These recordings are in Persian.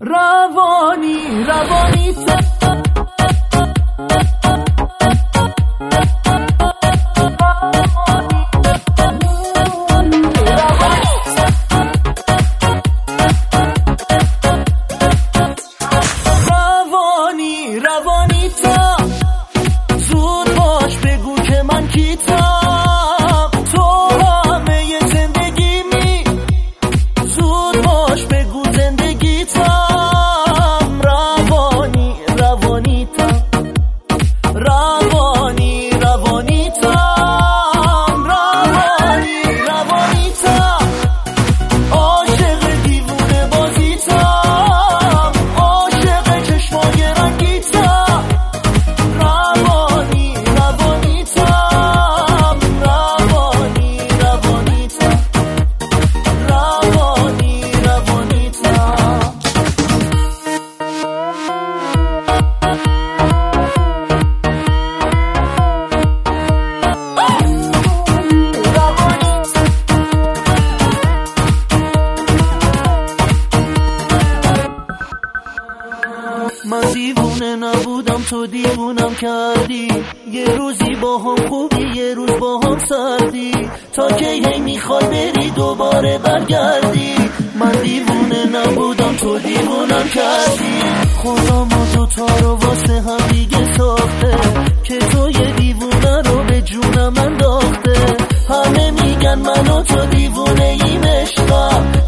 روانی روانی من دیوونه نبودم تو دیوونم کردی. یه روزی با هم خوبی یه روز با هم سردی. تا که هی می‌خوای بری دوباره برگردی. من دیوونه نبودم تو دیوونم کردی. خدا ما دوتا رو واسه هم دیگه ساخته. که تو یه دیوونه رو به جونم انداخته. همه میگن منو تو دیوونه ایم عشقم.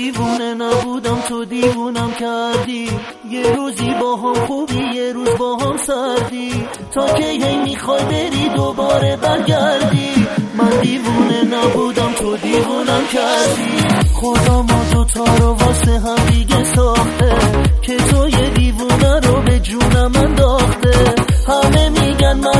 دیوونه نبودم تو دیوونم کردی. یه روزی با هم خوبی یه روز با هم سردی. تا که هی می‌خوای بری دوباره برگردی. من دیوونه نبودم تو دیوونم کردی. خدا ما دوتا رو واسه هم دیگه ساخته. که تو یه دیوونه رو به جونم انداخته. همه میگن من